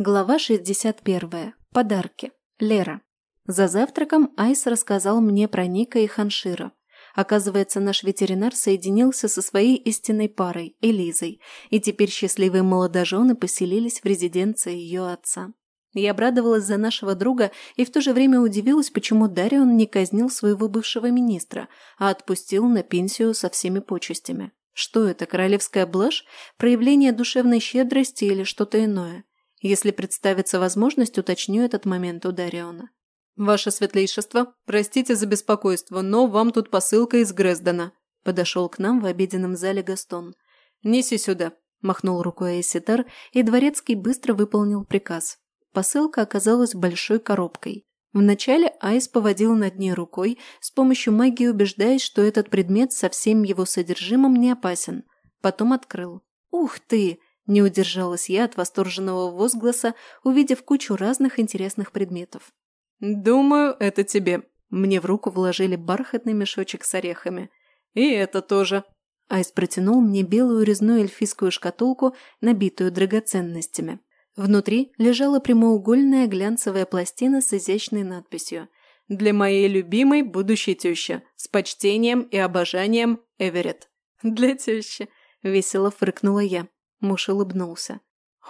Глава 61. Подарки. Лера. За завтраком Айс рассказал мне про Ника и Ханшира. Оказывается, наш ветеринар соединился со своей истинной парой, Элизой, и теперь счастливые молодожены поселились в резиденции ее отца. Я обрадовалась за нашего друга и в то же время удивилась, почему Дарион не казнил своего бывшего министра, а отпустил на пенсию со всеми почестями. Что это, королевская блажь, проявление душевной щедрости или что-то иное? Если представится возможность, уточню этот момент у Дариона. «Ваше светлейшество, простите за беспокойство, но вам тут посылка из Грездена», – подошел к нам в обеденном зале Гастон. «Неси сюда», – махнул рукой Эйситар, и дворецкий быстро выполнил приказ. Посылка оказалась большой коробкой. Вначале Айс поводил над ней рукой, с помощью магии убеждаясь, что этот предмет со всем его содержимым не опасен. Потом открыл. «Ух ты!» Не удержалась я от восторженного возгласа, увидев кучу разных интересных предметов. «Думаю, это тебе». Мне в руку вложили бархатный мешочек с орехами. «И это тоже». Айс протянул мне белую резную эльфийскую шкатулку, набитую драгоценностями. Внутри лежала прямоугольная глянцевая пластина с изящной надписью «Для моей любимой будущей тещи. С почтением и обожанием, Эверетт». «Для тещи», – весело фыркнула я. Муж улыбнулся.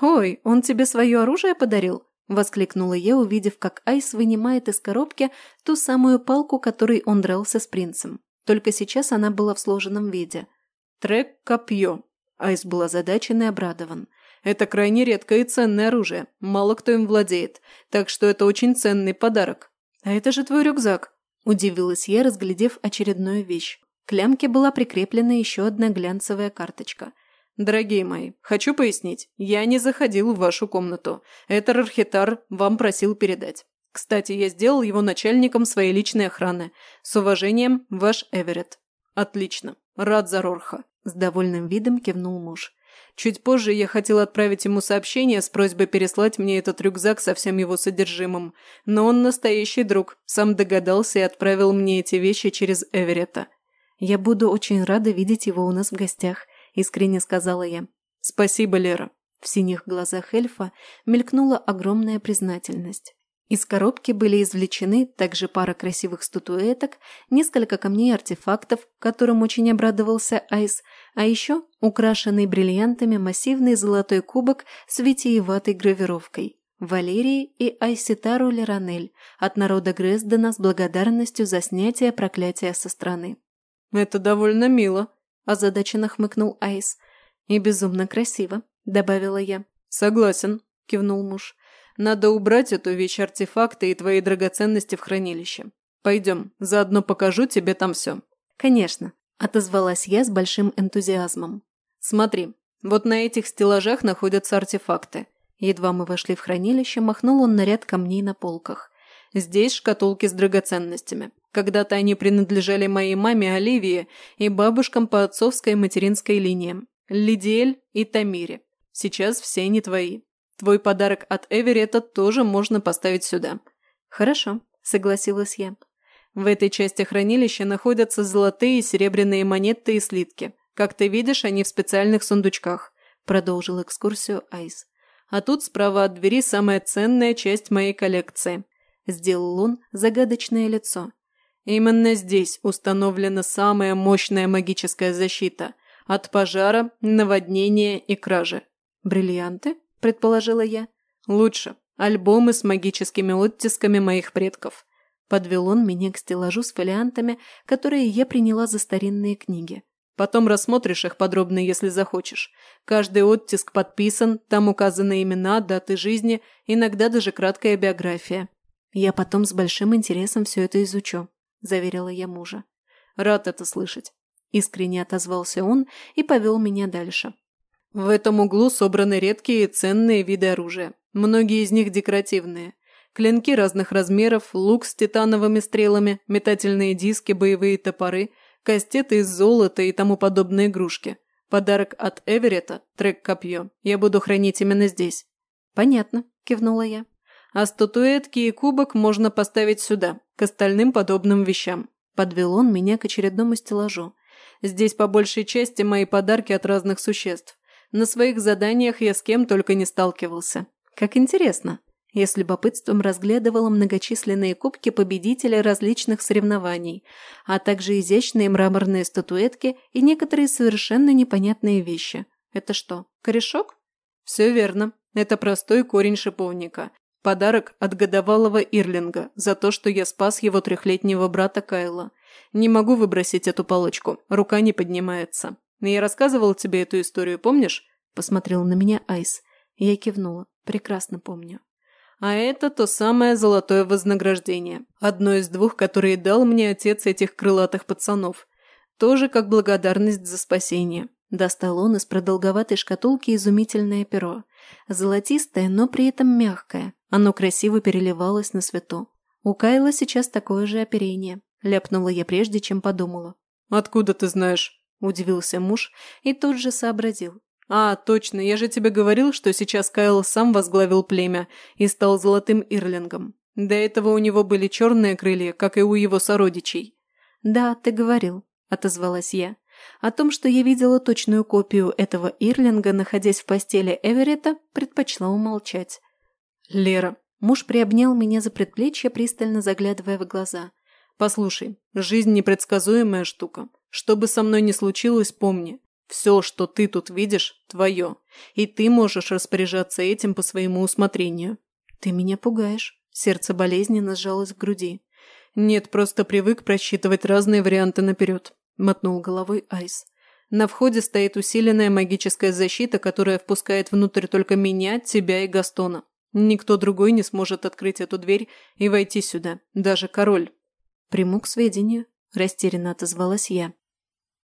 «Ой, он тебе свое оружие подарил?» – воскликнула я, увидев, как Айс вынимает из коробки ту самую палку, которой он дрался с принцем. Только сейчас она была в сложенном виде. «Трек-копье». Айс был озадачен и обрадован. «Это крайне редкое и ценное оружие. Мало кто им владеет. Так что это очень ценный подарок». «А это же твой рюкзак», – удивилась я, разглядев очередную вещь. К лямке была прикреплена еще одна глянцевая карточка – «Дорогие мои, хочу пояснить. Я не заходил в вашу комнату. Это Рархитар вам просил передать. Кстати, я сделал его начальником своей личной охраны. С уважением, ваш Эверетт». «Отлично. Рад за Рорха», – с довольным видом кивнул муж. Чуть позже я хотел отправить ему сообщение с просьбой переслать мне этот рюкзак со всем его содержимым, но он настоящий друг, сам догадался и отправил мне эти вещи через Эверетта. «Я буду очень рада видеть его у нас в гостях», искренне сказала я. «Спасибо, Лера». В синих глазах эльфа мелькнула огромная признательность. Из коробки были извлечены также пара красивых статуэток, несколько камней и артефактов, которым очень обрадовался Айс, а еще украшенный бриллиантами массивный золотой кубок с витиеватой гравировкой. Валерии и Айситару Леранель от народа Грездена с благодарностью за снятие проклятия со страны. «Это довольно мило», озадаченно хмыкнул Айс. «И безумно красиво», – добавила я. «Согласен», – кивнул муж. «Надо убрать эту вещь артефакты и твои драгоценности в хранилище. Пойдем, заодно покажу тебе там все». «Конечно», – отозвалась я с большим энтузиазмом. «Смотри, вот на этих стеллажах находятся артефакты». Едва мы вошли в хранилище, махнул он на ряд камней на полках. Здесь шкатулки с драгоценностями. Когда-то они принадлежали моей маме Оливии и бабушкам по отцовской и материнской линиям. Лидиэль и Тамире. Сейчас все не твои. Твой подарок от Эверетта тоже можно поставить сюда». «Хорошо», – согласилась я. В этой части хранилища находятся золотые и серебряные монеты и слитки. Как ты видишь, они в специальных сундучках», – продолжил экскурсию Айс. «А тут справа от двери самая ценная часть моей коллекции сделал он загадочное лицо. Именно здесь установлена самая мощная магическая защита от пожара, наводнения и кражи. Бриллианты? предположила я. Лучше. Альбомы с магическими оттисками моих предков. Подвел он меня к стеллажу с фолиантами, которые я приняла за старинные книги. Потом рассмотришь их подробно, если захочешь. Каждый оттиск подписан, там указаны имена, даты жизни, иногда даже краткая биография. «Я потом с большим интересом все это изучу», – заверила я мужа. «Рад это слышать», – искренне отозвался он и повел меня дальше. В этом углу собраны редкие и ценные виды оружия. Многие из них декоративные. Клинки разных размеров, лук с титановыми стрелами, метательные диски, боевые топоры, кастеты из золота и тому подобные игрушки. Подарок от Эверетта, трек-копье, я буду хранить именно здесь. «Понятно», – кивнула я а статуэтки и кубок можно поставить сюда, к остальным подобным вещам». Подвел он меня к очередному стеллажу. «Здесь по большей части мои подарки от разных существ. На своих заданиях я с кем только не сталкивался. Как интересно. Я с любопытством разглядывала многочисленные кубки победителя различных соревнований, а также изящные мраморные статуэтки и некоторые совершенно непонятные вещи. Это что, корешок? Все верно. Это простой корень шиповника. Подарок от годовалого Ирлинга за то, что я спас его трехлетнего брата Кайла. Не могу выбросить эту палочку, рука не поднимается. Я рассказывал тебе эту историю, помнишь? Посмотрел на меня Айс. Я кивнула. Прекрасно помню. А это то самое золотое вознаграждение. Одно из двух, которые дал мне отец этих крылатых пацанов. Тоже как благодарность за спасение. Достал он из продолговатой шкатулки изумительное перо. Золотистое, но при этом мягкое. Оно красиво переливалось на свету. У Кайла сейчас такое же оперение. Ляпнула я прежде, чем подумала. «Откуда ты знаешь?» – удивился муж и тут же сообразил. «А, точно, я же тебе говорил, что сейчас Кайл сам возглавил племя и стал золотым Ирлингом. До этого у него были черные крылья, как и у его сородичей». «Да, ты говорил», – отозвалась я. О том, что я видела точную копию этого Ирлинга, находясь в постели Эверетта, предпочла умолчать. «Лера». Муж приобнял меня за предплечье, пристально заглядывая в глаза. «Послушай, жизнь непредсказуемая штука. Что бы со мной ни случилось, помни, все, что ты тут видишь, твое, и ты можешь распоряжаться этим по своему усмотрению». «Ты меня пугаешь». Сердце болезненно сжалось в груди. «Нет, просто привык просчитывать разные варианты наперед», – мотнул головой Айс. «На входе стоит усиленная магическая защита, которая впускает внутрь только меня, тебя и Гастона. Никто другой не сможет открыть эту дверь и войти сюда, даже король». «Приму к сведению», – растерянно отозвалась я.